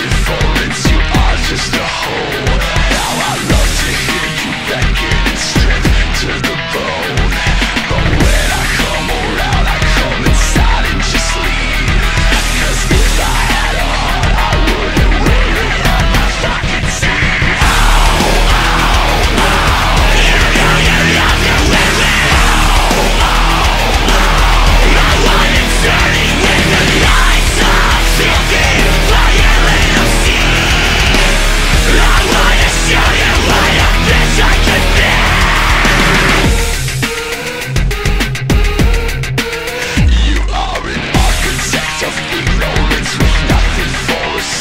This is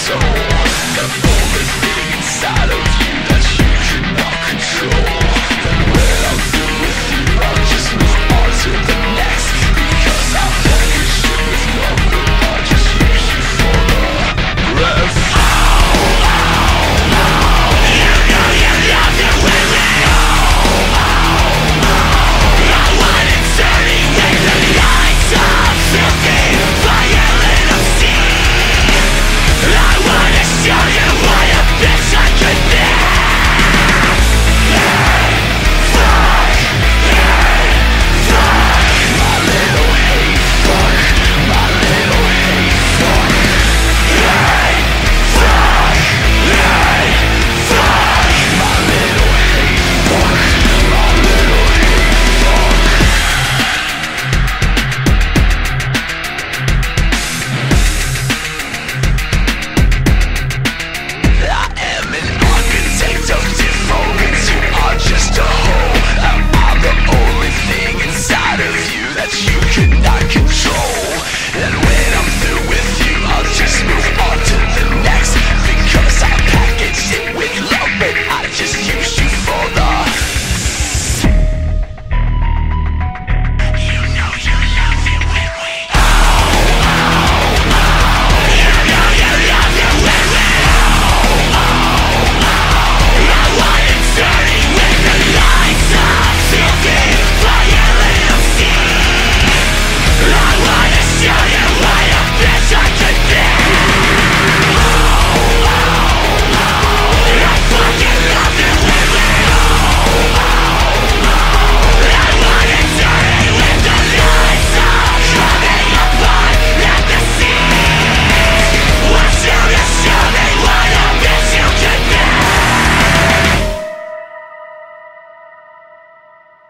Show.